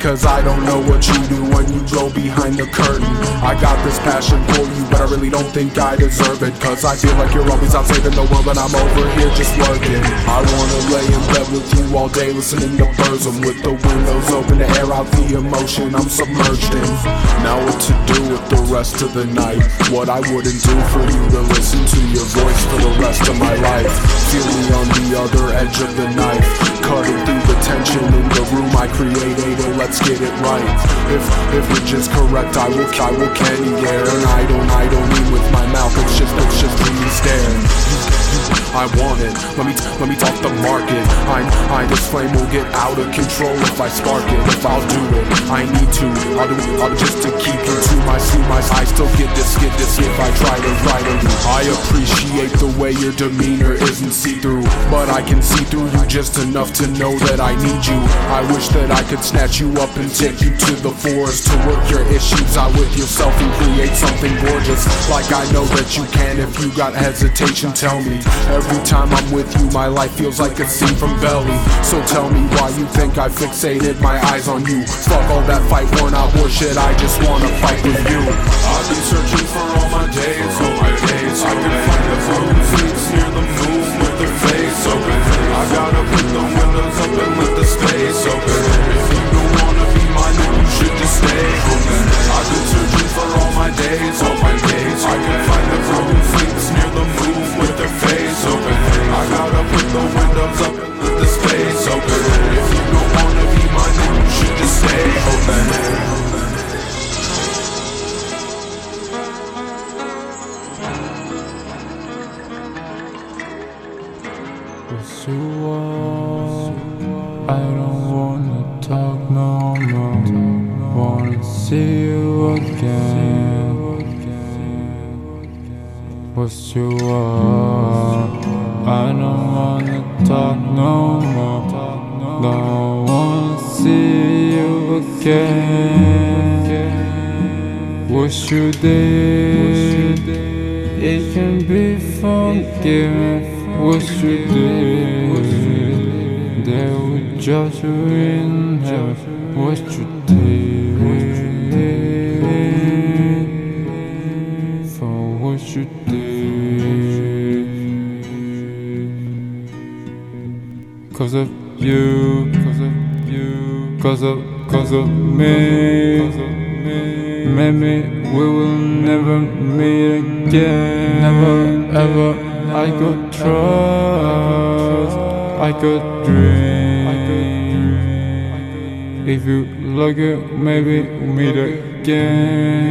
because I don't know what you do when you go behind the curtain. I got this passion for you, but I really don't think I. Cause I feel like you're always out saving the world, and I'm over here just working. I wanna lay in bed with you all day, listening to birds. I'm with the windows open to air out the emotion I'm submerged in. Now, what to do with the rest of the night? What I wouldn't do for you to listen to your voice for the rest of my life. Feel me on the other edge of the knife, cutting through the tension in the room I created. Let's get it right. If if which is correct, I will I will candy air, and I don't I don't mean with my mouth. It's just it's just me staring. I want it. Let me let me talk the market. I I this flame will get out of control if I spark it. If I'll do it, I need to. I'll do it I'll just to keep you to my see my I still get this get this if I try to write it. I appreciate the way your demeanor isn't see through, but I can see through you just enough to know that I need you. I wish that I could snatch you up and take you to the forest to work your issues out with yourself and create something gorgeous. Like I know that you can. If you got hesitation, tell me. Every time I'm with you, my life feels like a scene from Belly. So tell me why you think I fixated my eyes on you. Fuck all that fight worn out bullshit, I just wanna fight with you. I've been searching for all my days, all my days. I can find girl who sleeps near the moon with her face open. I gotta put the windows up and let the space open. If you don't wanna be mine, then you should just stay open. I've been searching for all my days, all my days. I can find a girl the windows up You did, they will judge you in. What you did, for what you did, cause of you, cause of you, cause of, cause of me cause of me. Maybe we will never meet again. Like it, maybe we'll meet again.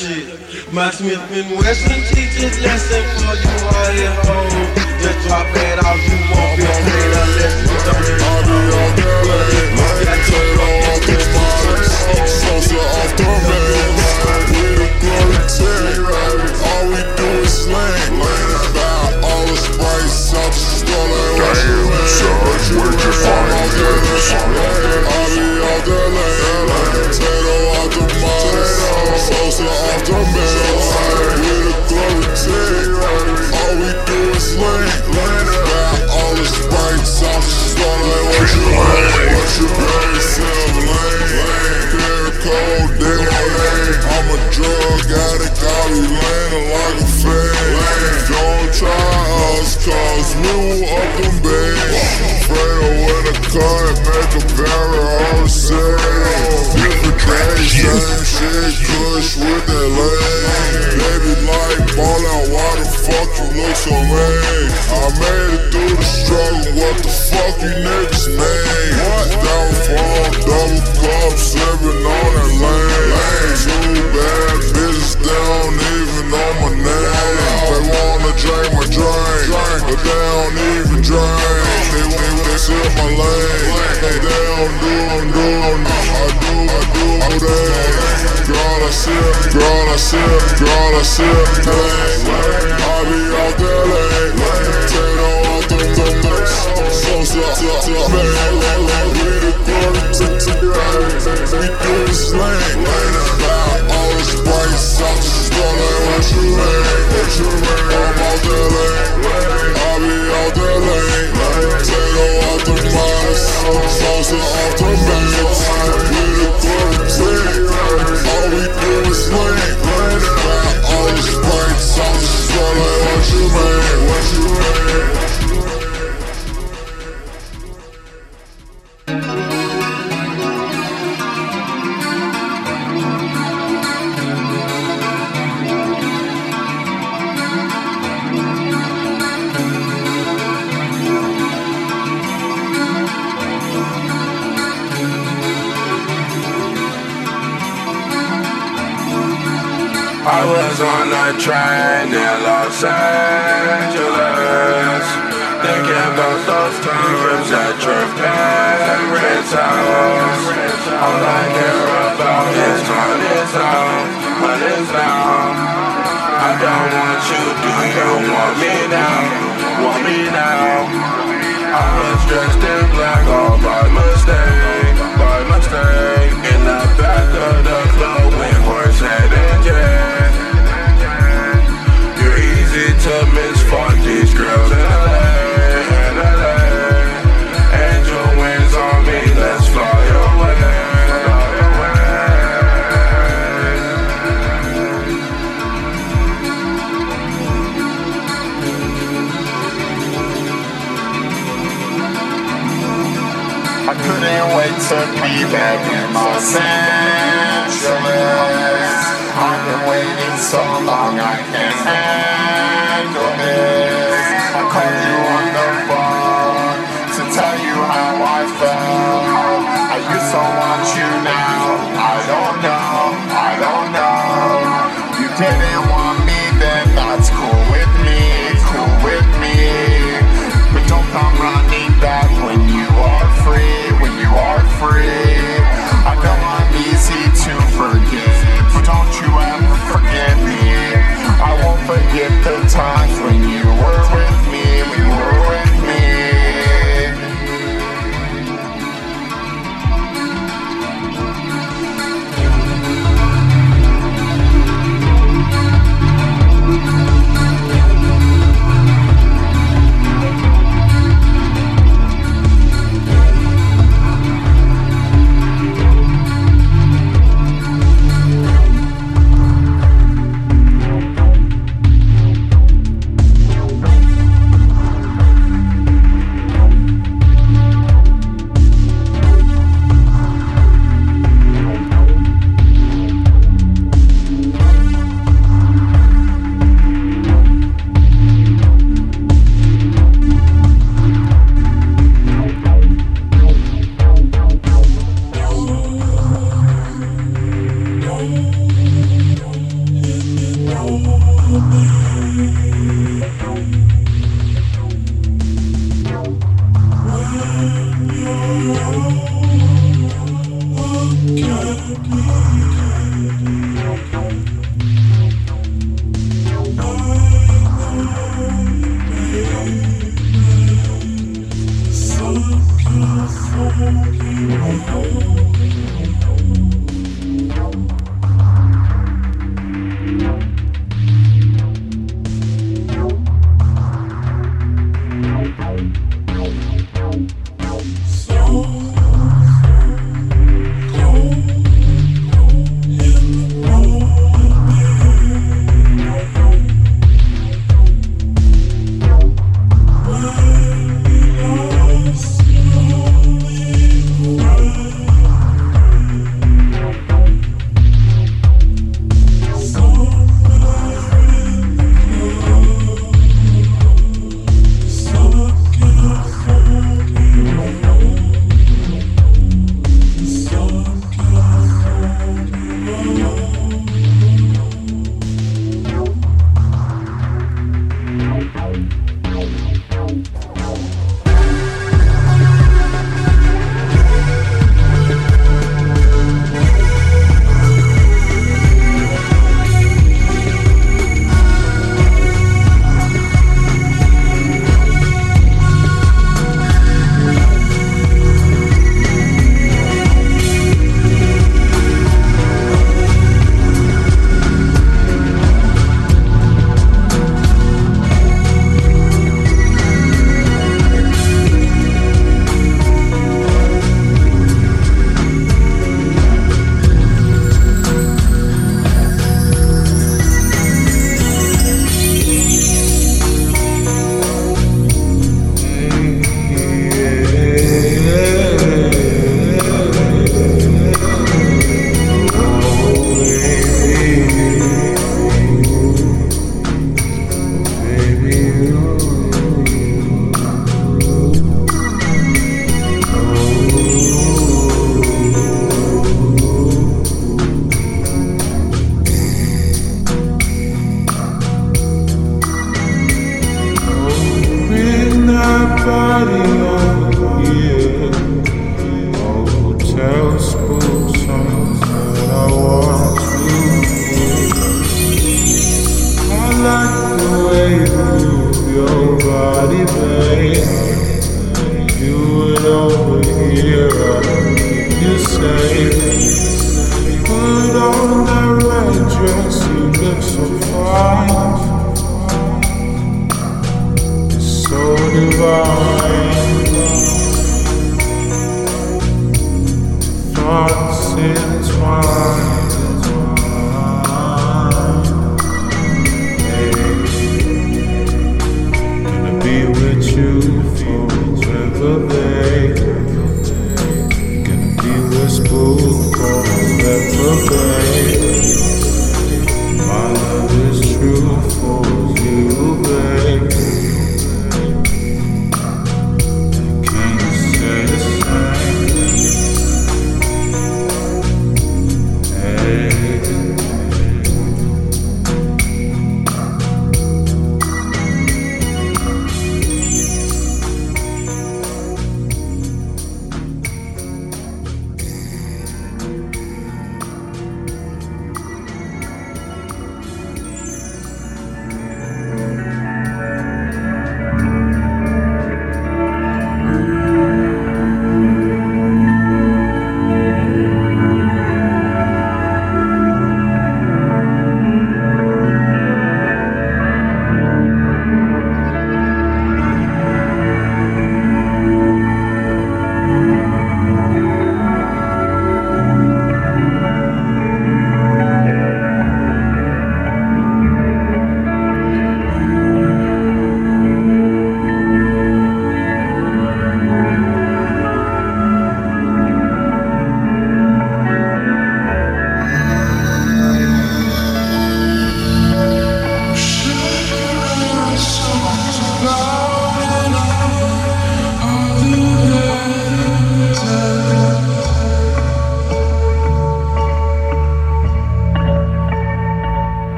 shit. My Smith and Wesson teaches lesson for you hard hoes. Just drop that off you want. we were up on base. Frail with a car make a barrel all the same. Same shit, push with that lane. Baby, like ball out, why the fuck you look so lame? I made it through the struggle, what the fuck you niggas, man? Two bad bitches, they don't even know my name. They wanna drink my drink, but they don't even drink. They wanna sip my lane, they don't do, I'm doing. I do, I do, I do. Girl, I sip, girl, I sip, girl, I sip. Hey. clouds that drift and raise. All I care about is what is out, what is out. I don't want you, do you want me now? Want me now? I'm dressed in black. suddenly back in Los Angeles. I've been waiting so long.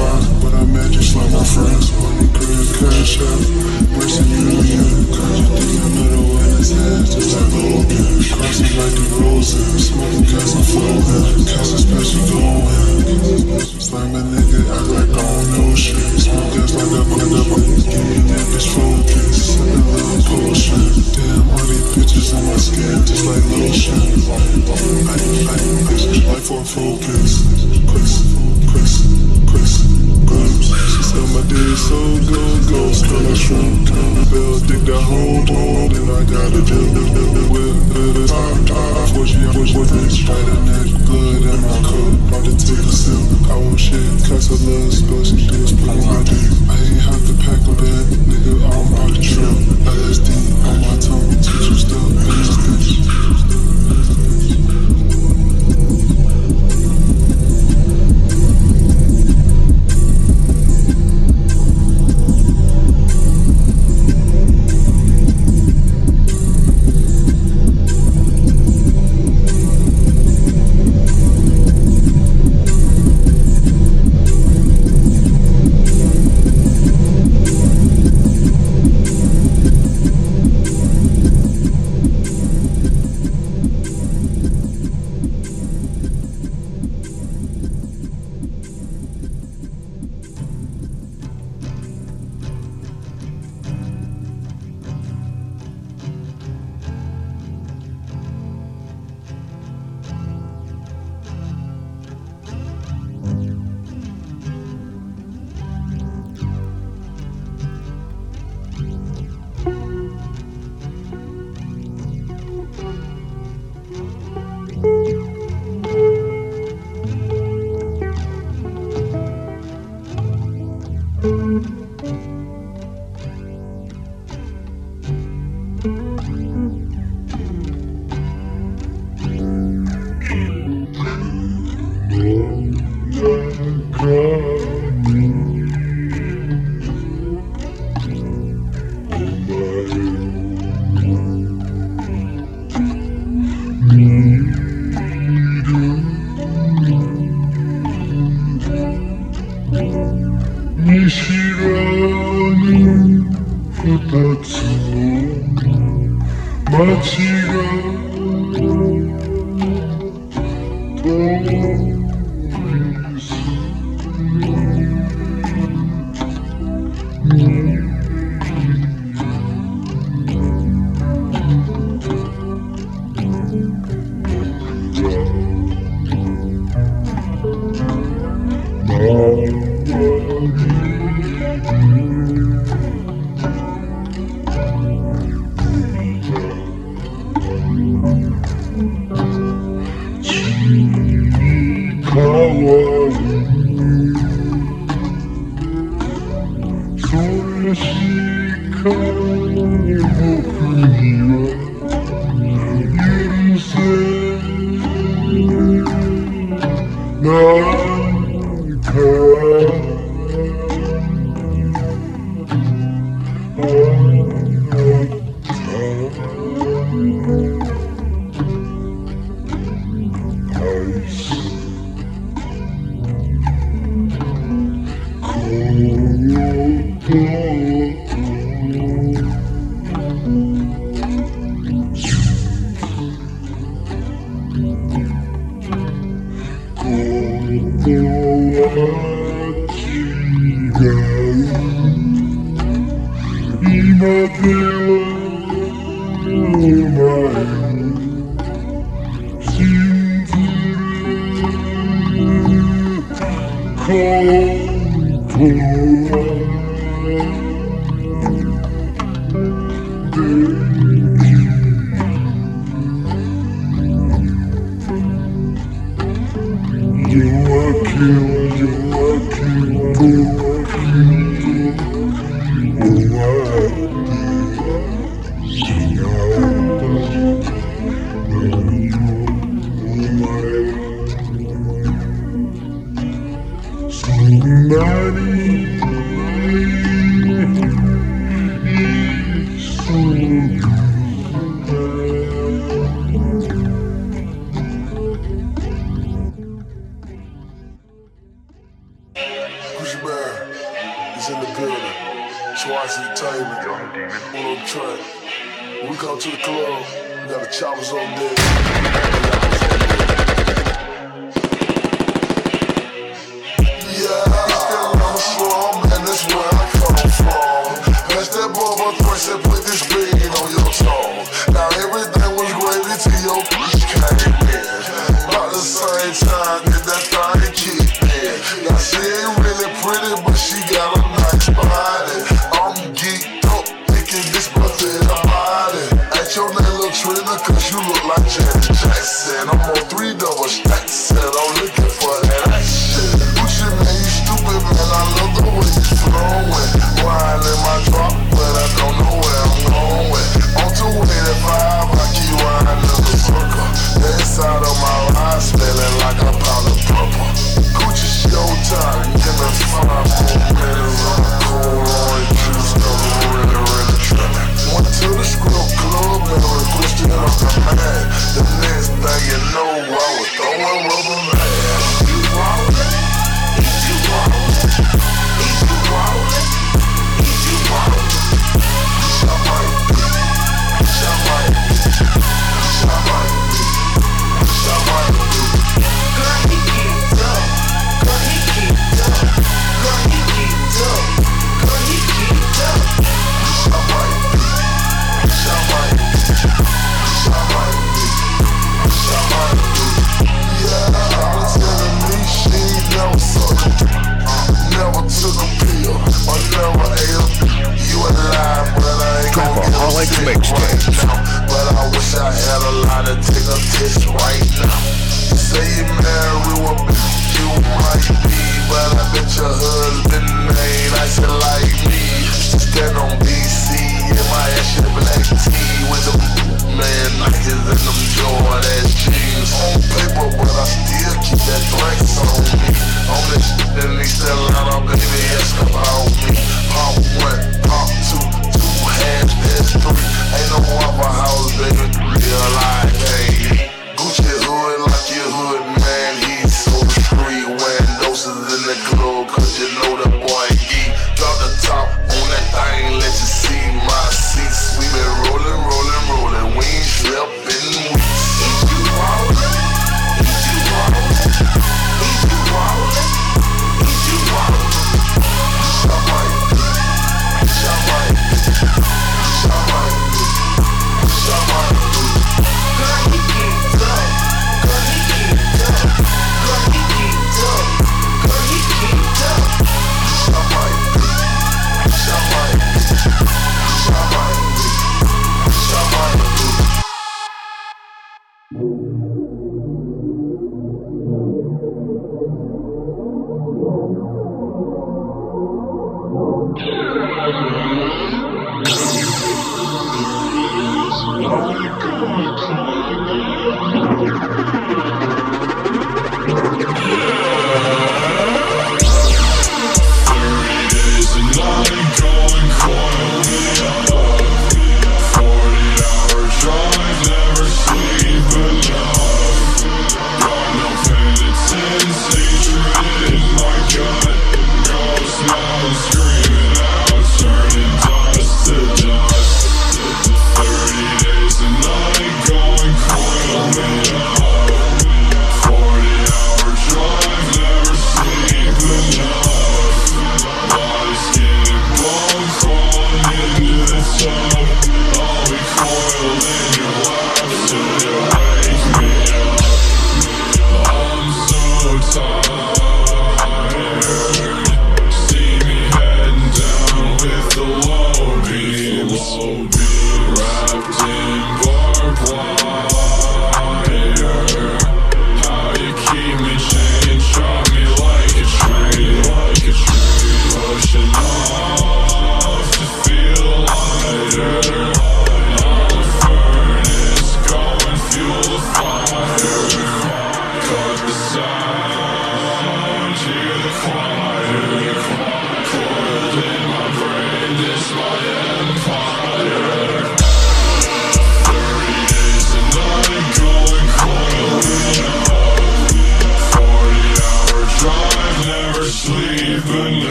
slime, but I magic slime my friends. Money, green, cash out.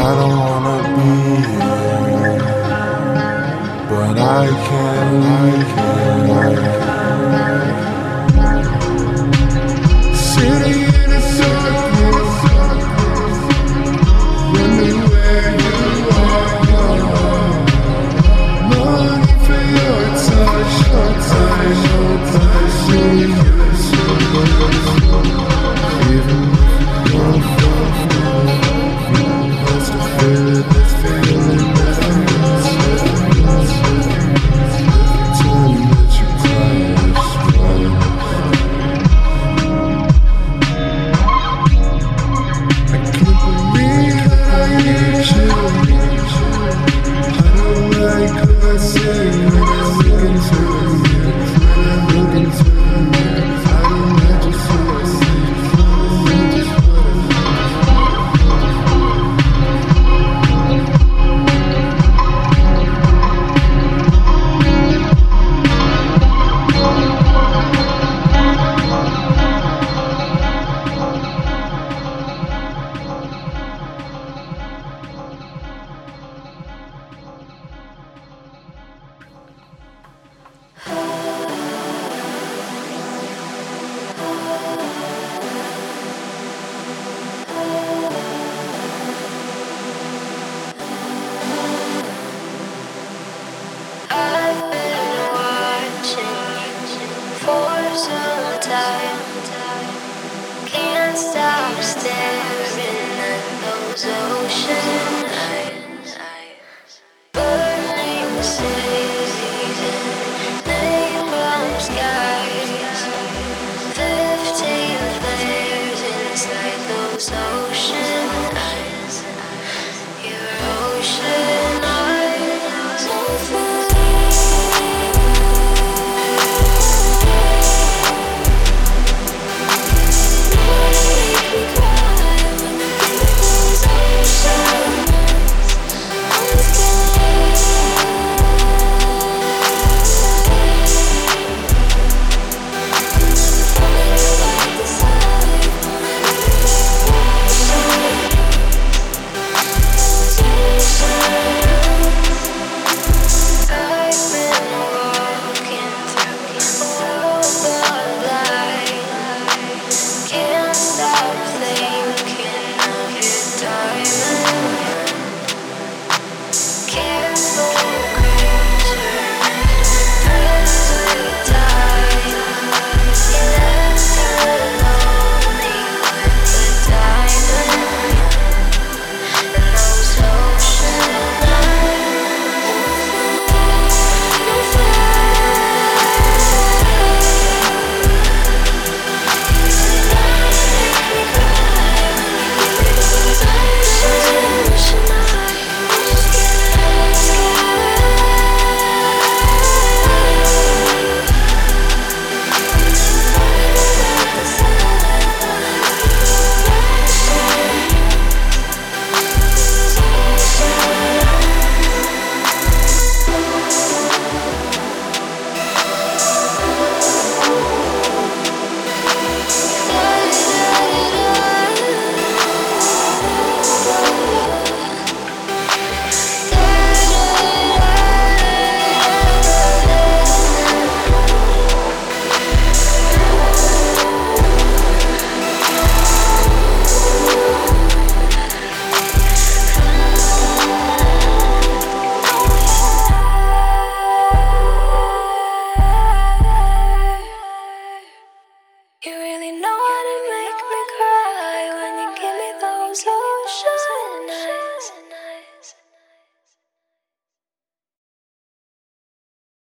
I don't wanna be here, but I can, I can, I can.